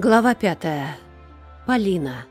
Глава пятая. Полина.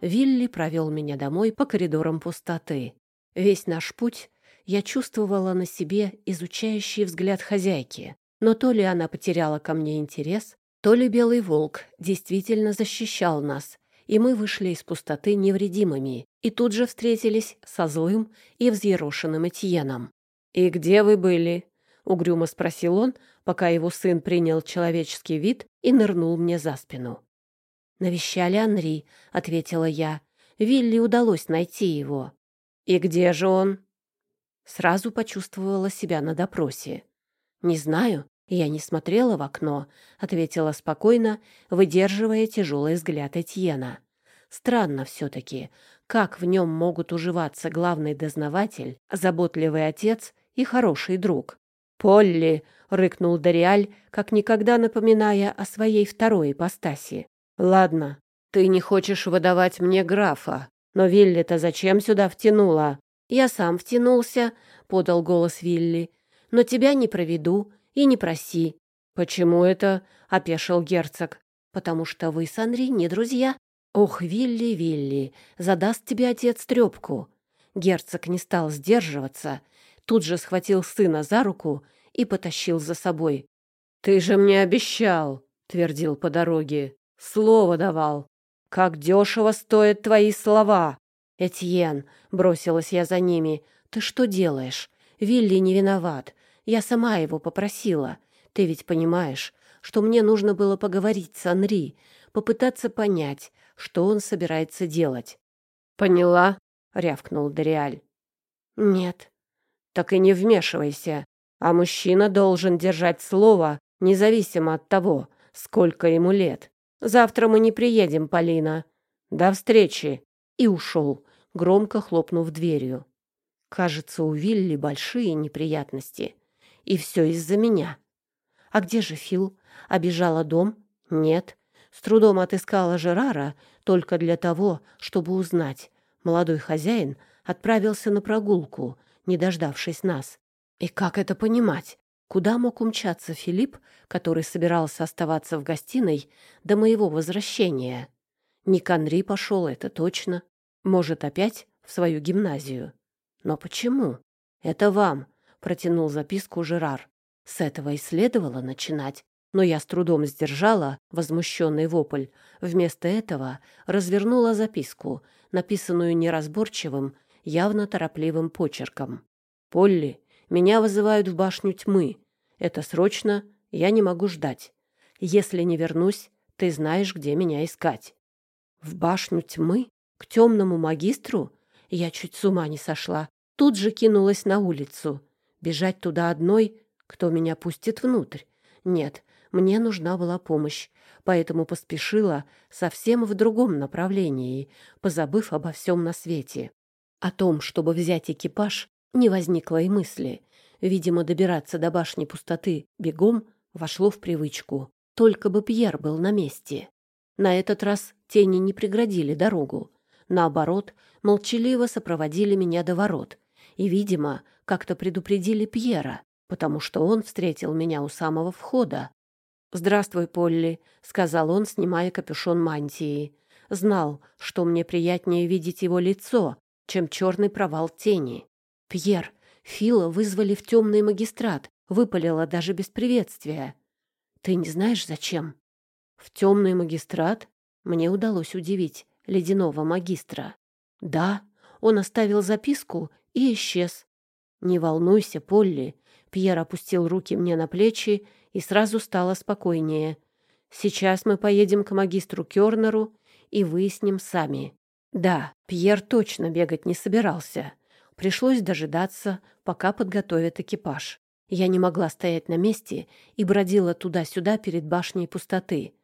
Вилли провел меня домой по коридорам пустоты. Весь наш путь я чувствовала на себе изучающий взгляд хозяйки. Но то ли она потеряла ко мне интерес, то ли белый волк действительно защищал нас, и мы вышли из пустоты невредимыми, и тут же встретились со злым и взъерошенным Этьеном. «И где вы были?» — угрюмо спросил он, пока его сын принял человеческий вид и нырнул мне за спину. «Навещали Анри», — ответила я. «Вилли удалось найти его». «И где же он?» Сразу почувствовала себя на допросе. «Не знаю, я не смотрела в окно», — ответила спокойно, выдерживая тяжелый взгляд Этьена. «Странно все-таки, как в нем могут уживаться главный дознаватель, заботливый отец и хороший друг». «Полли!» — рыкнул Дориаль, как никогда напоминая о своей второй ипостаси. «Ладно, ты не хочешь выдавать мне графа, но Вилли-то зачем сюда втянула?» «Я сам втянулся», — подал голос Вилли. «Но тебя не проведу и не проси». «Почему это?» — опешил герцог. «Потому что вы с Анри не друзья». «Ох, Вилли, Вилли, задаст тебе отец трепку». Герцог не стал сдерживаться, тут же схватил сына за руку и потащил за собой. «Ты же мне обещал», — твердил по дороге. «Слово давал. Как дешево стоят твои слова!» «Этьен», — бросилась я за ними, — «ты что делаешь? Вилли не виноват. Я сама его попросила. Ты ведь понимаешь, что мне нужно было поговорить с Анри, попытаться понять, что он собирается делать». «Поняла?» — рявкнул Дориаль. «Нет». «Так и не вмешивайся. А мужчина должен держать слово, независимо от того, сколько ему лет. Завтра мы не приедем, Полина. До встречи. И ушел, громко хлопнув дверью. Кажется, у Вилли большие неприятности. И все из-за меня. А где же Фил? Обижала дом? Нет. С трудом отыскала Жерара только для того, чтобы узнать. Молодой хозяин отправился на прогулку, не дождавшись нас. И как это понимать? Куда мог умчаться Филипп, который собирался оставаться в гостиной до моего возвращения? Не к Анри пошел, это точно. Может, опять в свою гимназию. Но почему? Это вам, протянул записку Жерар. С этого и следовало начинать. Но я с трудом сдержала возмущенный вопль. Вместо этого развернула записку, написанную неразборчивым, явно торопливым почерком. «Полли, меня вызывают в башню тьмы. Это срочно, я не могу ждать. Если не вернусь, ты знаешь, где меня искать. В башню тьмы? К темному магистру? Я чуть с ума не сошла. Тут же кинулась на улицу. Бежать туда одной? Кто меня пустит внутрь? Нет, мне нужна была помощь, поэтому поспешила совсем в другом направлении, позабыв обо всем на свете. О том, чтобы взять экипаж, не возникло и мысли. Видимо, добираться до башни пустоты бегом вошло в привычку. Только бы Пьер был на месте. На этот раз тени не преградили дорогу. Наоборот, молчаливо сопроводили меня до ворот. И, видимо, как-то предупредили Пьера, потому что он встретил меня у самого входа. «Здравствуй, Полли», — сказал он, снимая капюшон мантии. Знал, что мне приятнее видеть его лицо, чем черный провал тени. «Пьер, Фила вызвали в темный магистрат, выпалила даже без приветствия. Ты не знаешь, зачем?» «В темный магистрат?» Мне удалось удивить ледяного магистра. «Да, он оставил записку и исчез. Не волнуйся, Полли». Пьер опустил руки мне на плечи и сразу стало спокойнее. «Сейчас мы поедем к магистру Кёрнеру и выясним сами». Да, Пьер точно бегать не собирался. Пришлось дожидаться, пока подготовят экипаж. Я не могла стоять на месте и бродила туда-сюда перед башней пустоты.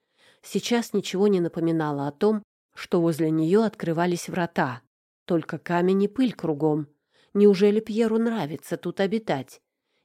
Сейчас ничего не напоминало о том, что возле нее открывались врата. Только камень и пыль кругом. Неужели Пьеру нравится тут обитать?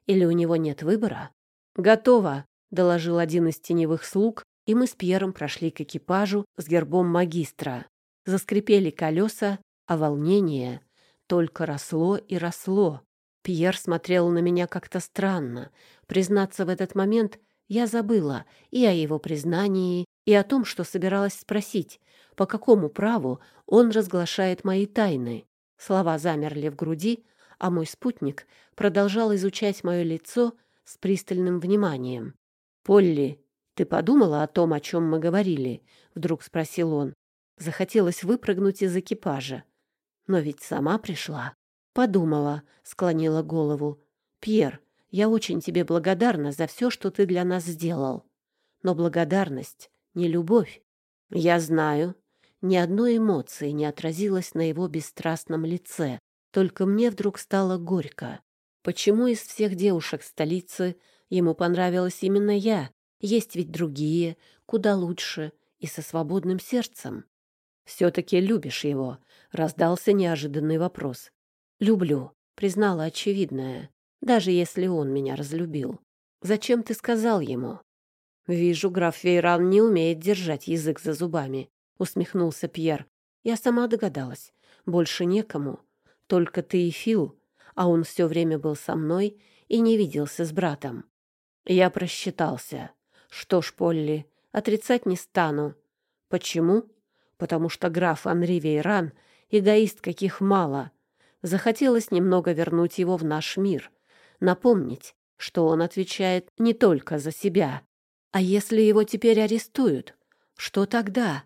Или у него нет выбора? «Готово», — доложил один из теневых слуг, и мы с Пьером прошли к экипажу с гербом магистра. Заскрипели колеса, а волнение только росло и росло. Пьер смотрел на меня как-то странно. Признаться, в этот момент я забыла и о его признании, и о том, что собиралась спросить, по какому праву он разглашает мои тайны. Слова замерли в груди, а мой спутник продолжал изучать мое лицо с пристальным вниманием. «Полли, ты подумала о том, о чем мы говорили?» — вдруг спросил он. Захотелось выпрыгнуть из экипажа. Но ведь сама пришла. «Подумала», — склонила голову. «Пьер, я очень тебе благодарна за все, что ты для нас сделал. Но благодарность — не любовь. Я знаю». Ни одной эмоции не отразилось на его бесстрастном лице. Только мне вдруг стало горько. Почему из всех девушек столицы ему понравилась именно я? Есть ведь другие, куда лучше и со свободным сердцем. «Все-таки любишь его?» — раздался неожиданный вопрос. «Люблю», — признала очевидное, даже если он меня разлюбил. «Зачем ты сказал ему?» «Вижу, граф Вейран не умеет держать язык за зубами», — усмехнулся Пьер. «Я сама догадалась. Больше некому. Только ты и Фил, а он все время был со мной и не виделся с братом. Я просчитался. Что ж, Полли, отрицать не стану. Почему? Потому что граф Анри Вейран — эгоист, каких мало. Захотелось немного вернуть его в наш мир, напомнить, что он отвечает не только за себя. А если его теперь арестуют, что тогда?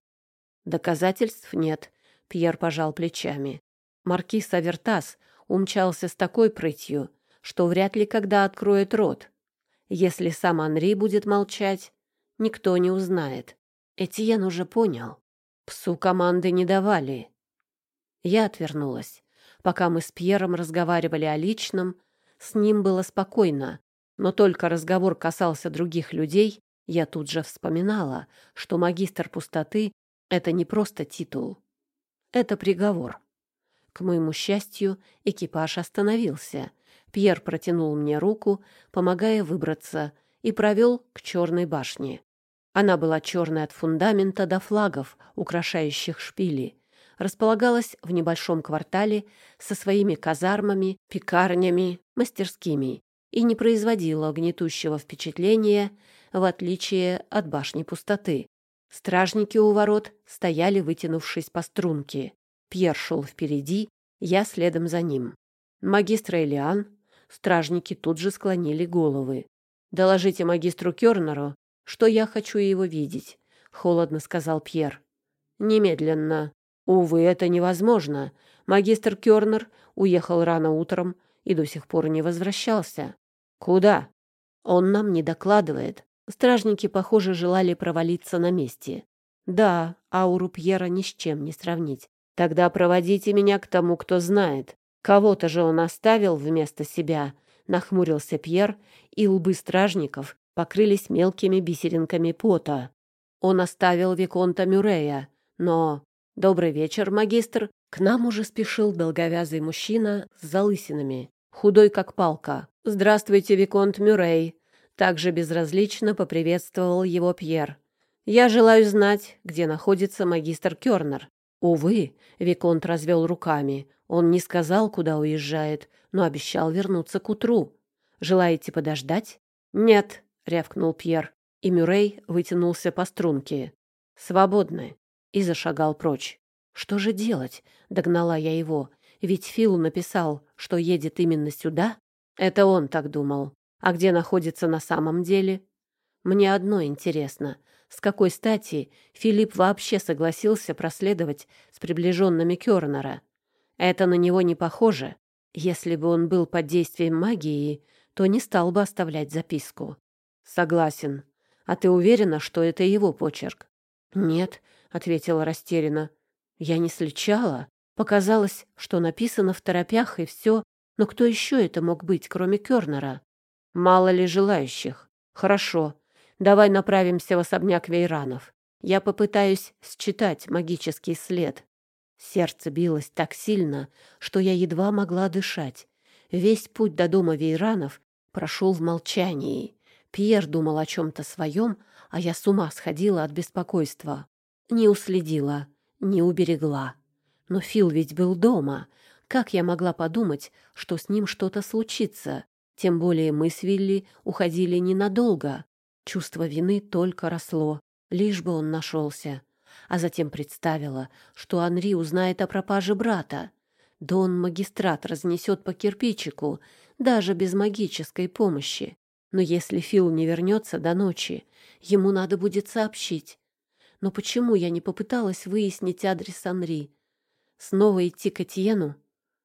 Доказательств нет, Пьер пожал плечами. Маркиз Авертас умчался с такой прытью, что вряд ли когда откроет рот. Если сам Анри будет молчать, никто не узнает. Этьен уже понял. Псу команды не давали. Я отвернулась. Пока мы с Пьером разговаривали о личном, с ним было спокойно, но только разговор касался других людей, я тут же вспоминала, что магистр пустоты — это не просто титул. Это приговор. К моему счастью, экипаж остановился. Пьер протянул мне руку, помогая выбраться, и провел к черной башне. Она была черной от фундамента до флагов, украшающих шпили. Располагалась в небольшом квартале со своими казармами, пекарнями, мастерскими и не производила гнетущего впечатления, в отличие от башни пустоты. Стражники у ворот стояли, вытянувшись по струнке. Пьер шел впереди, я следом за ним. Магистр Элиан, стражники тут же склонили головы. «Доложите магистру Кёрнеру, что я хочу его видеть», — холодно сказал Пьер. «Немедленно. Увы, это невозможно. Магистр Кёрнер уехал рано утром и до сих пор не возвращался. Куда? Он нам не докладывает. Стражники, похоже, желали провалиться на месте. Да, ауру Пьера ни с чем не сравнить. Тогда проводите меня к тому, кто знает. Кого-то же он оставил вместо себя, нахмурился Пьер, и лбы стражников покрылись мелкими бисеринками пота. Он оставил Виконта Мюррея, но... Добрый вечер, магистр. К нам уже спешил долговязый мужчина с залысинами, худой как палка. Здравствуйте, Виконт Мюррей. Также безразлично поприветствовал его Пьер. Я желаю знать, где находится магистр Кёрнер. Увы, Виконт развел руками. Он не сказал, куда уезжает, но обещал вернуться к утру. Желаете подождать? Нет, рявкнул Пьер, и Мюррей вытянулся по струнке. Свободны. И зашагал прочь. Что же делать? Догнала я его. Ведь Фил написал, что едет именно сюда. Это он так думал. А где находится на самом деле? Мне одно интересно. С какой стати Филипп вообще согласился проследовать с приближенными Кёрнера? Это на него не похоже. Если бы он был под действием магии, то не стал бы оставлять записку. Согласен. А ты уверена, что это его почерк? Нет, ответила растерянно. Я не сличала. Показалось, что написано в торопях и все. Но кто еще это мог быть, кроме Кёрнера? Мало ли желающих. Хорошо, Давай направимся в особняк Вейранов. Я попытаюсь считать магический след. Сердце билось так сильно, что я едва могла дышать. Весь путь до дома Вейранов прошел в молчании. Пьер думал о чем-то своем, а я с ума сходила от беспокойства. Не уследила, не уберегла. Но Фил ведь был дома. Как я могла подумать, что с ним что-то случится? Тем более мы с Вилли уходили ненадолго. Чувство вины только росло. Лишь бы он нашелся. А затем представила, что Анри узнает о пропаже брата. Да он магистрат разнесет по кирпичику, даже без магической помощи. Но если Фил не вернется до ночи, ему надо будет сообщить. Но почему я не попыталась выяснить адрес Анри? Снова идти к Этьену?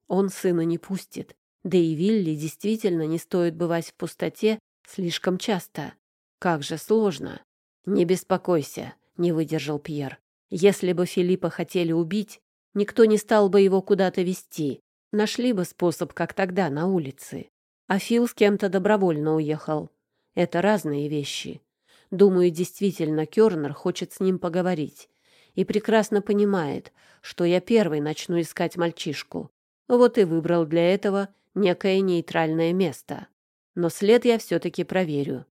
Он сына не пустит. Да и Вилли действительно не стоит бывать в пустоте слишком часто. Как же сложно. Не беспокойся, не выдержал Пьер. Если бы Филиппа хотели убить, никто не стал бы его куда-то вести. Нашли бы способ, как тогда, на улице. А Фил с кем-то добровольно уехал. Это разные вещи. Думаю, действительно, Кёрнер хочет с ним поговорить. И прекрасно понимает, что я первый начну искать мальчишку. Вот и выбрал для этого некое нейтральное место. Но след я все-таки проверю.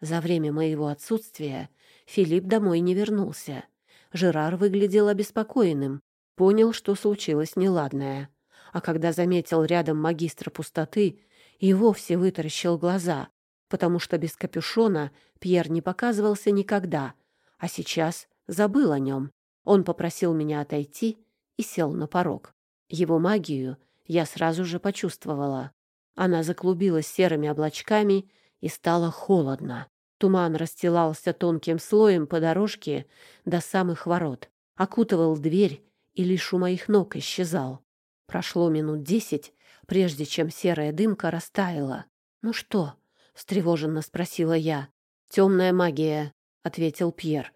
За время моего отсутствия Филипп домой не вернулся. Жерар выглядел обеспокоенным, понял, что случилось неладное. А когда заметил рядом магистра пустоты, и вовсе вытаращил глаза, потому что без капюшона Пьер не показывался никогда, а сейчас забыл о нем. Он попросил меня отойти и сел на порог. Его магию я сразу же почувствовала. Она заклубилась серыми облачками и стало холодно. Туман расстилался тонким слоем по дорожке до самых ворот, окутывал дверь и лишь у моих ног исчезал. Прошло минут десять, прежде чем серая дымка растаяла. «Ну что?» — встревоженно спросила я. «Темная магия», — ответил Пьер.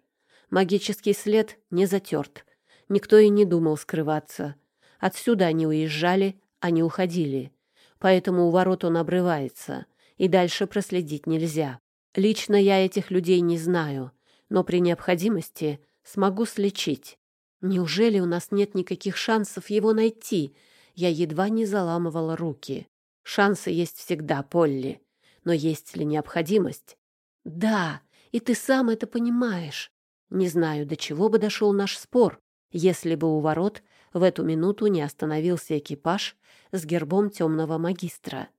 «Магический след не затерт. Никто и не думал скрываться. Отсюда они уезжали, не уходили. Поэтому у ворот он обрывается, и дальше проследить нельзя. Лично я этих людей не знаю, но при необходимости смогу слечить. Неужели у нас нет никаких шансов его найти?» Я едва не заламывала руки. Шансы есть всегда, Полли. Но есть ли необходимость? Да, и ты сам это понимаешь. Не знаю, до чего бы дошел наш спор, если бы у ворот в эту минуту не остановился экипаж с гербом темного магистра.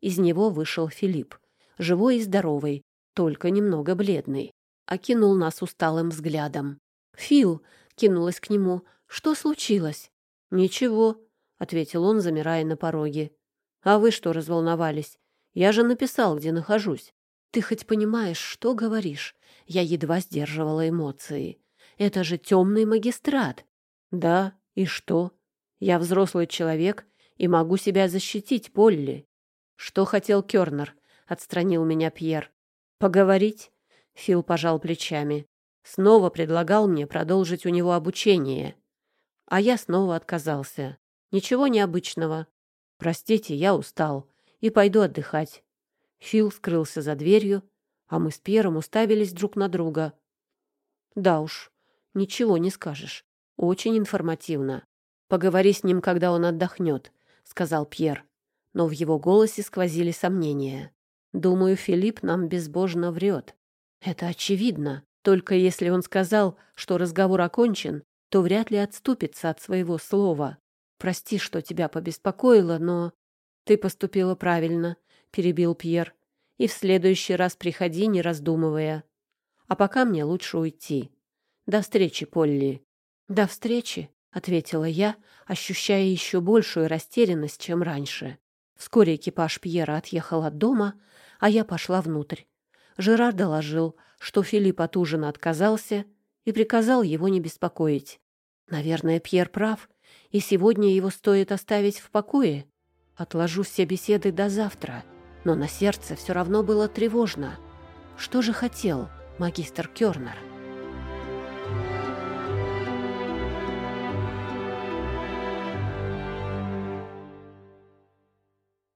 Из него вышел Филипп, живой и здоровый, только немного бледный. Окинул нас усталым взглядом. «Фил!» — кинулась к нему. «Что случилось?» «Ничего», ответил он, замирая на пороге. А вы что разволновались? Я же написал, где нахожусь. Ты хоть понимаешь, что говоришь? Я едва сдерживала эмоции. Это же темный магистрат. Да, и что? Я взрослый человек и могу себя защитить, Полли. Что хотел Кёрнер? Отстранил меня Пьер. Поговорить? Фил пожал плечами. Снова предлагал мне продолжить у него обучение. А я снова отказался. Ничего необычного. Простите, я устал и пойду отдыхать. Фил скрылся за дверью, а мы с Пьером уставились друг на друга. Да уж, ничего не скажешь. Очень информативно. Поговори с ним, когда он отдохнет, сказал Пьер. Но в его голосе сквозили сомнения. Думаю, Филипп нам безбожно врет. Это очевидно. Только если он сказал, что разговор окончен, то вряд ли отступится от своего слова. Прости, что тебя побеспокоило, но ты поступила правильно, перебил Пьер. И в следующий раз приходи, не раздумывая. А пока мне лучше уйти. До встречи, Полли. До встречи, ответила я, ощущая еще большую растерянность, чем раньше. Вскоре экипаж Пьера отъехал от дома, а я пошла внутрь. Жерар доложил, что Филипп от ужина отказался и приказал его не беспокоить. Наверное, Пьер прав, и сегодня его стоит оставить в покое. Отложу все беседы до завтра, но на сердце все равно было тревожно. Что же хотел магистр Кёрнер?